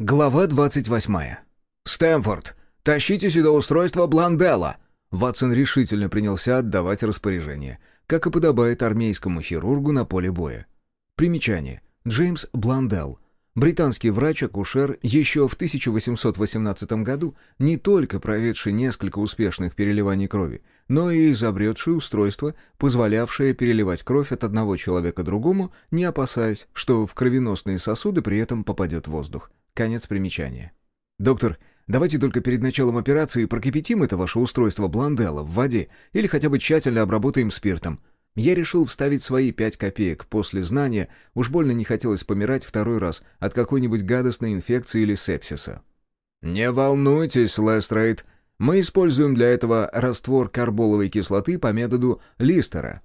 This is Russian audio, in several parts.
Глава 28. «Стэнфорд, тащите сюда устройство Бланделла!» Ватсон решительно принялся отдавать распоряжение, как и подобает армейскому хирургу на поле боя. Примечание. Джеймс Бланделл. Британский врач-акушер еще в 1818 году, не только проведший несколько успешных переливаний крови, но и изобретший устройство, позволявшее переливать кровь от одного человека другому, не опасаясь, что в кровеносные сосуды при этом попадет воздух. Конец примечания. «Доктор, давайте только перед началом операции прокипятим это ваше устройство Бланделла в воде или хотя бы тщательно обработаем спиртом». Я решил вставить свои пять копеек после знания, уж больно не хотелось помирать второй раз от какой-нибудь гадостной инфекции или сепсиса. «Не волнуйтесь, Лестрейд, мы используем для этого раствор карболовой кислоты по методу Листера».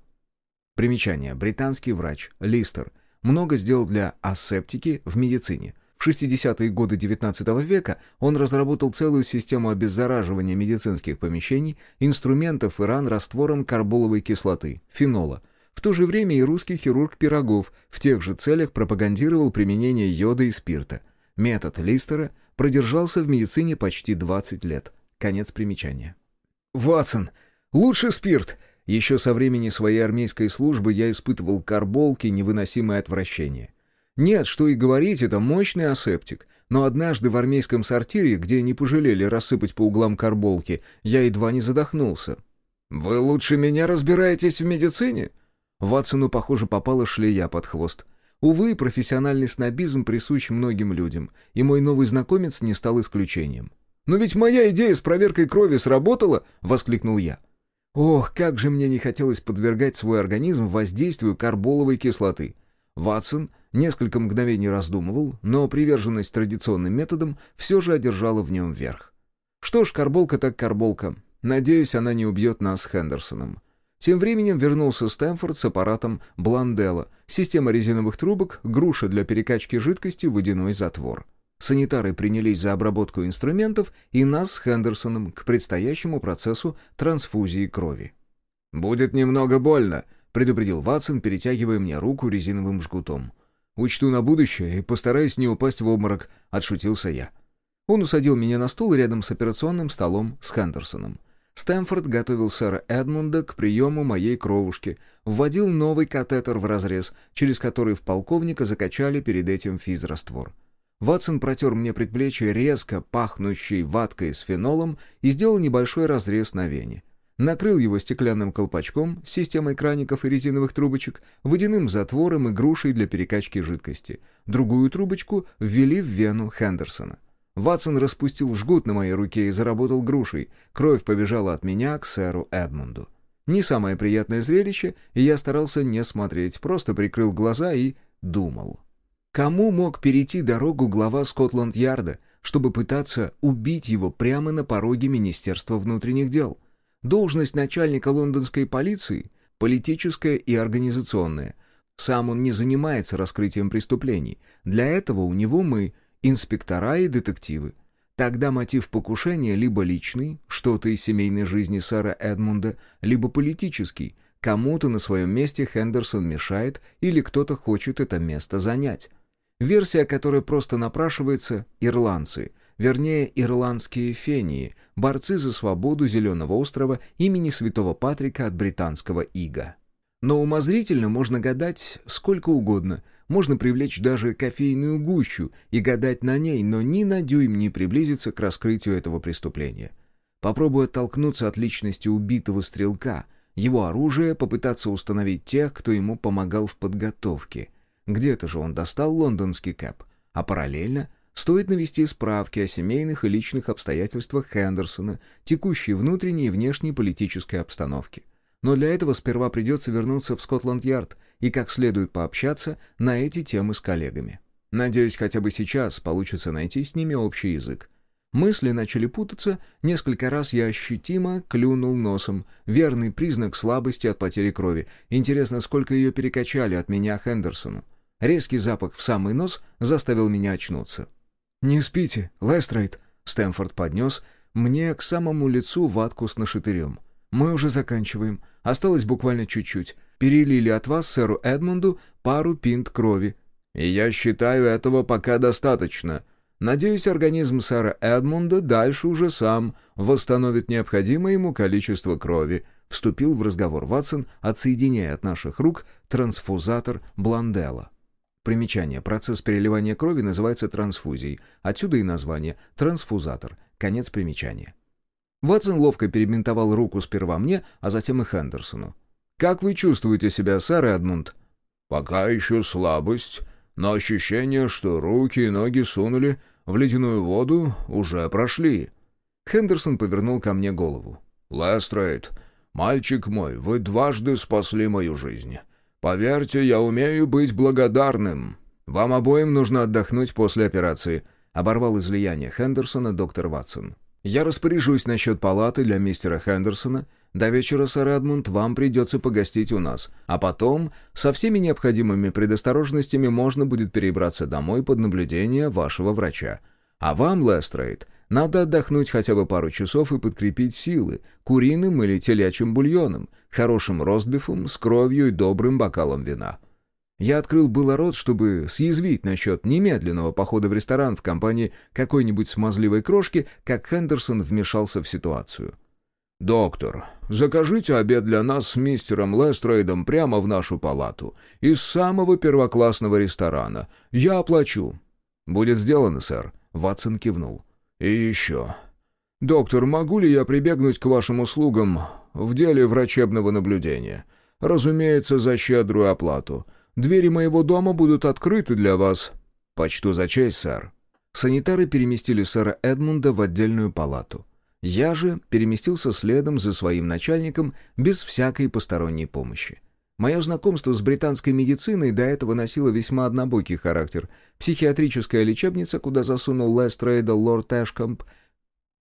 Примечание. Британский врач Листер много сделал для асептики в медицине – в 60-е годы XIX века он разработал целую систему обеззараживания медицинских помещений, инструментов и ран раствором карболовой кислоты, фенола. В то же время и русский хирург Пирогов в тех же целях пропагандировал применение йода и спирта. Метод Листера продержался в медицине почти 20 лет. Конец примечания. «Ватсон, лучше спирт!» Еще со времени своей армейской службы я испытывал карболки невыносимое отвращение. Нет, что и говорить, это мощный асептик. Но однажды в армейском сортире, где не пожалели рассыпать по углам карболки, я едва не задохнулся. «Вы лучше меня разбираетесь в медицине?» Ватсону, похоже, попала шлея под хвост. Увы, профессиональный снобизм присущ многим людям, и мой новый знакомец не стал исключением. «Но ведь моя идея с проверкой крови сработала!» — воскликнул я. Ох, как же мне не хотелось подвергать свой организм воздействию карболовой кислоты. Ватсон несколько мгновений раздумывал, но приверженность традиционным методам все же одержала в нем верх. Что ж, карболка так карболка. Надеюсь, она не убьет нас с Хендерсоном. Тем временем вернулся Стэнфорд с аппаратом Бланделла, система резиновых трубок, груша для перекачки жидкости, водяной затвор. Санитары принялись за обработку инструментов и нас с Хендерсоном к предстоящему процессу трансфузии крови. «Будет немного больно», предупредил Ватсон, перетягивая мне руку резиновым жгутом. «Учту на будущее и постараюсь не упасть в обморок», — отшутился я. Он усадил меня на стул рядом с операционным столом с Хендерсоном. Стэнфорд готовил сэра Эдмунда к приему моей кровушки, вводил новый катетер в разрез, через который в полковника закачали перед этим физраствор. Ватсон протер мне предплечье резко пахнущей ваткой с фенолом и сделал небольшой разрез на вене накрыл его стеклянным колпачком с системой краников и резиновых трубочек, водяным затвором и грушей для перекачки жидкости. Другую трубочку ввели в вену Хендерсона. Ватсон распустил жгут на моей руке и заработал грушей. Кровь побежала от меня к сэру Эдмунду. Не самое приятное зрелище, и я старался не смотреть, просто прикрыл глаза и думал. Кому мог перейти дорогу глава Скотланд-Ярда, чтобы пытаться убить его прямо на пороге Министерства внутренних дел? Должность начальника лондонской полиции – политическая и организационная. Сам он не занимается раскрытием преступлений. Для этого у него мы – инспектора и детективы. Тогда мотив покушения либо личный, что-то из семейной жизни сэра Эдмунда, либо политический, кому-то на своем месте Хендерсон мешает или кто-то хочет это место занять. Версия, которая просто напрашивается – ирландцы – вернее, ирландские фении, борцы за свободу Зеленого острова имени Святого Патрика от британского ига. Но умозрительно можно гадать сколько угодно, можно привлечь даже кофейную гущу и гадать на ней, но ни на дюйм не приблизиться к раскрытию этого преступления. Попробуй оттолкнуться от личности убитого стрелка, его оружие, попытаться установить тех, кто ему помогал в подготовке. Где-то же он достал лондонский кэп, а параллельно — Стоит навести справки о семейных и личных обстоятельствах Хендерсона, текущей внутренней и внешней политической обстановке. Но для этого сперва придется вернуться в Скотланд-Ярд и как следует пообщаться на эти темы с коллегами. Надеюсь, хотя бы сейчас получится найти с ними общий язык. Мысли начали путаться, несколько раз я ощутимо клюнул носом. Верный признак слабости от потери крови. Интересно, сколько ее перекачали от меня Хендерсону. Резкий запах в самый нос заставил меня очнуться. «Не спите, Лестрейд!» Стэнфорд поднес мне к самому лицу ватку с нашатырем. «Мы уже заканчиваем. Осталось буквально чуть-чуть. Перелили от вас, сэру Эдмунду, пару пинт крови». «И я считаю этого пока достаточно. Надеюсь, организм сэра Эдмунда дальше уже сам восстановит необходимое ему количество крови», вступил в разговор Ватсон, отсоединяя от наших рук трансфузатор Бланделла. Примечание. Процесс переливания крови называется трансфузией. Отсюда и название «трансфузатор». Конец примечания. Ватсон ловко перебинтовал руку сперва мне, а затем и Хендерсону. «Как вы чувствуете себя, сэр Эдмунд?» «Пока еще слабость, но ощущение, что руки и ноги сунули в ледяную воду, уже прошли». Хендерсон повернул ко мне голову. «Лестрейд, мальчик мой, вы дважды спасли мою жизнь. Поверьте, я умею быть благодарным». «Вам обоим нужно отдохнуть после операции», — оборвал излияние Хендерсона доктор Ватсон. «Я распоряжусь насчет палаты для мистера Хендерсона. До вечера, сэр Эдмунд, вам придется погостить у нас. А потом, со всеми необходимыми предосторожностями, можно будет перебраться домой под наблюдение вашего врача. А вам, Лестрейд, надо отдохнуть хотя бы пару часов и подкрепить силы куриным или телячьим бульоном, хорошим ростбифом с кровью и добрым бокалом вина. Я открыл было рот, чтобы съязвить насчет немедленного похода в ресторан в компании какой-нибудь смазливой крошки, как Хендерсон вмешался в ситуацию. «Доктор, закажите обед для нас с мистером Лестрейдом прямо в нашу палату, из самого первоклассного ресторана. Я оплачу». «Будет сделано, сэр», — Ватсон кивнул. «И еще. Доктор, могу ли я прибегнуть к вашим услугам в деле врачебного наблюдения? Разумеется, за щедрую оплату. Двери моего дома будут открыты для вас». «Почту за честь, сэр». Санитары переместили сэра Эдмунда в отдельную палату. Я же переместился следом за своим начальником без всякой посторонней помощи. Мое знакомство с британской медициной до этого носило весьма однобокий характер. Психиатрическая лечебница, куда засунул Лестрейда лорд Эшкомп,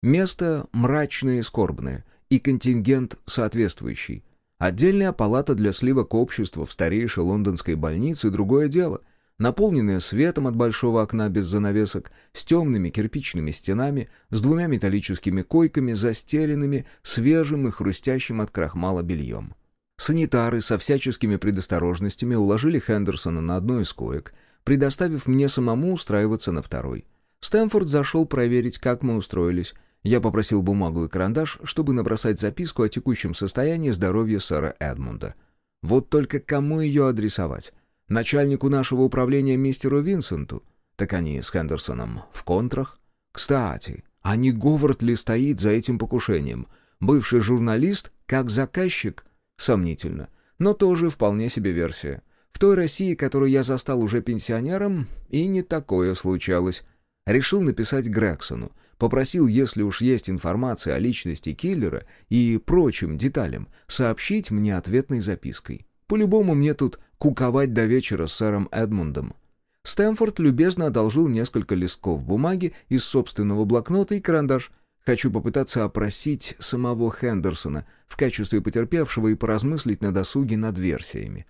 место мрачное и скорбное, и контингент соответствующий. Отдельная палата для сливок общества в старейшей лондонской больнице — другое дело — наполненная светом от большого окна без занавесок, с темными кирпичными стенами, с двумя металлическими койками, застеленными свежим и хрустящим от крахмала бельем. Санитары со всяческими предосторожностями уложили Хендерсона на одну из коек, предоставив мне самому устраиваться на второй. Стэнфорд зашел проверить, как мы устроились. Я попросил бумагу и карандаш, чтобы набросать записку о текущем состоянии здоровья сэра Эдмунда. Вот только кому ее адресовать? Начальнику нашего управления мистеру Винсенту? Так они с Хендерсоном в контрах. Кстати, а не Говард ли стоит за этим покушением? Бывший журналист как заказчик? Сомнительно. Но тоже вполне себе версия. В той России, которую я застал уже пенсионером, и не такое случалось. Решил написать Грексону. Попросил, если уж есть информация о личности киллера и прочим деталям, сообщить мне ответной запиской. По-любому мне тут куковать до вечера с сэром Эдмундом. Стэнфорд любезно одолжил несколько листков бумаги из собственного блокнота и карандаш, Хочу попытаться опросить самого Хендерсона в качестве потерпевшего и поразмыслить на досуге над версиями.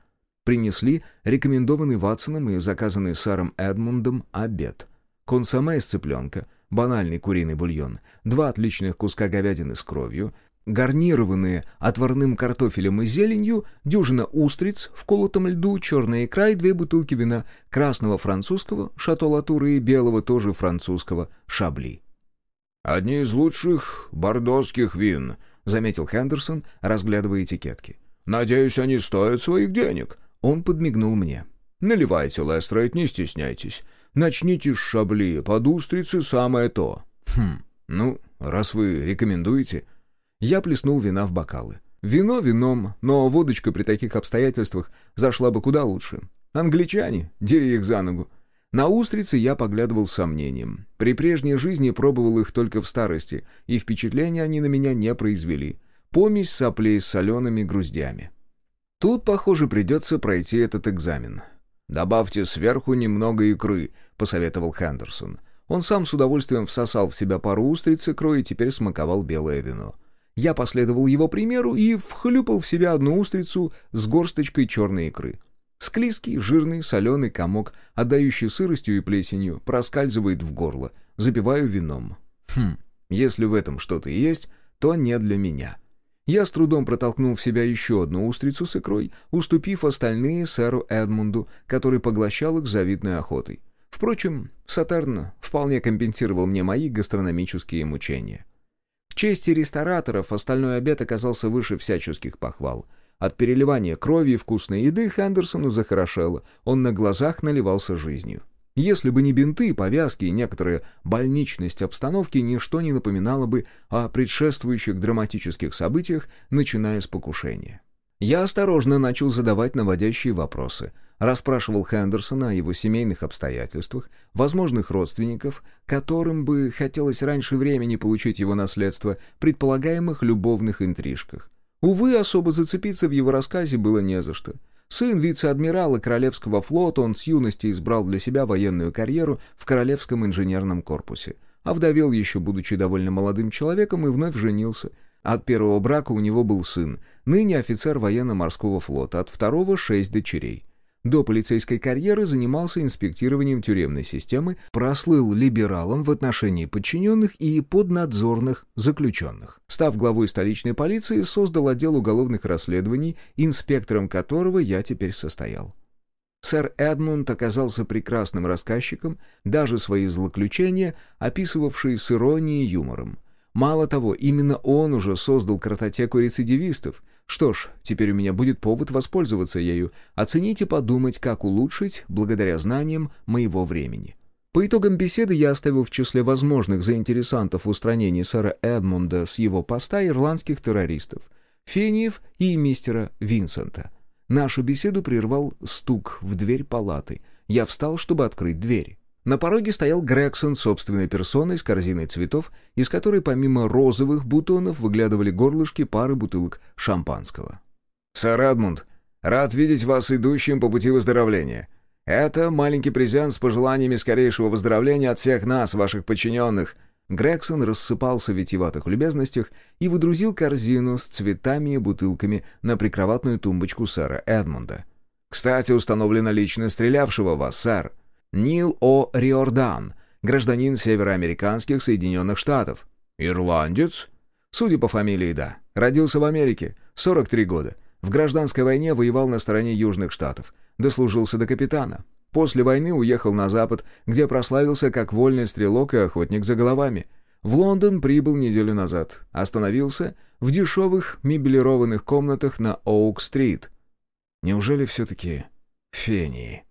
Принесли рекомендованный Ватсоном и заказанный сэром Эдмундом обед. Консоме из цыпленка, банальный куриный бульон, два отличных куска говядины с кровью, гарнированные отварным картофелем и зеленью, дюжина устриц в колотом льду, черная икра и две бутылки вина, красного французского, шато Латура и белого тоже французского, шабли. «Одни из лучших бордоских вин», — заметил Хендерсон, разглядывая этикетки. «Надеюсь, они стоят своих денег». Он подмигнул мне. «Наливайте, Лестрейд, не стесняйтесь. Начните с шабли, под устрицы самое то». «Хм, ну, раз вы рекомендуете...» Я плеснул вина в бокалы. Вино вином, но водочка при таких обстоятельствах зашла бы куда лучше. Англичане, дери их за ногу. На устрицы я поглядывал с сомнением. При прежней жизни пробовал их только в старости, и впечатления они на меня не произвели. Помесь соплей с солеными груздями. Тут, похоже, придется пройти этот экзамен. «Добавьте сверху немного икры», — посоветовал Хендерсон. Он сам с удовольствием всосал в себя пару устриц икрой и теперь смаковал белое вино. Я последовал его примеру и вхлюпал в себя одну устрицу с горсточкой черной икры. Склизкий, жирный, соленый комок, отдающий сыростью и плесенью, проскальзывает в горло. Запиваю вином. Хм, если в этом что-то есть, то не для меня. Я с трудом протолкнул в себя еще одну устрицу с икрой, уступив остальные сэру Эдмунду, который поглощал их завидной охотой. Впрочем, Сатерн вполне компенсировал мне мои гастрономические мучения. К чести рестораторов остальной обед оказался выше всяческих похвал. От переливания крови и вкусной еды Хендерсону захорошело, он на глазах наливался жизнью. Если бы не бинты, повязки и некоторая больничность обстановки, ничто не напоминало бы о предшествующих драматических событиях, начиная с покушения. Я осторожно начал задавать наводящие вопросы, расспрашивал Хендерсона о его семейных обстоятельствах, возможных родственников, которым бы хотелось раньше времени получить его наследство, предполагаемых любовных интрижках. Увы, особо зацепиться в его рассказе было не за что. Сын вице-адмирала Королевского флота, он с юности избрал для себя военную карьеру в Королевском инженерном корпусе. Овдовел еще, будучи довольно молодым человеком, и вновь женился – от первого брака у него был сын, ныне офицер военно-морского флота, от второго — шесть дочерей. До полицейской карьеры занимался инспектированием тюремной системы, прослыл либералом в отношении подчиненных и поднадзорных заключенных. Став главой столичной полиции, создал отдел уголовных расследований, инспектором которого я теперь состоял. Сэр Эдмунд оказался прекрасным рассказчиком, даже свои злоключения, описывавшие с иронией и юмором. Мало того, именно он уже создал картотеку рецидивистов. Что ж, теперь у меня будет повод воспользоваться ею, оценить и подумать, как улучшить, благодаря знаниям моего времени. По итогам беседы я оставил в числе возможных заинтересантов в устранении сэра Эдмунда с его поста ирландских террористов, Фениев и мистера Винсента. Нашу беседу прервал стук в дверь палаты. Я встал, чтобы открыть дверь. На пороге стоял Грегсон собственной персоной с корзиной цветов, из которой помимо розовых бутонов выглядывали горлышки пары бутылок шампанского. «Сэр Эдмунд, рад видеть вас идущим по пути выздоровления. Это маленький презент с пожеланиями скорейшего выздоровления от всех нас, ваших подчиненных». Грегсон рассыпался в витиеватых любезностях и выдрузил корзину с цветами и бутылками на прикроватную тумбочку сэра Эдмунда. «Кстати, установлена личность стрелявшего вас, сэр. Нил О. Риордан, гражданин североамериканских Соединенных Штатов. Ирландец? Судя по фамилии, да. Родился в Америке, 43 года. В гражданской войне воевал на стороне Южных Штатов. Дослужился до капитана. После войны уехал на Запад, где прославился как вольный стрелок и охотник за головами. В Лондон прибыл неделю назад. Остановился в дешевых мебелированных комнатах на Оук-стрит. Неужели все-таки фении?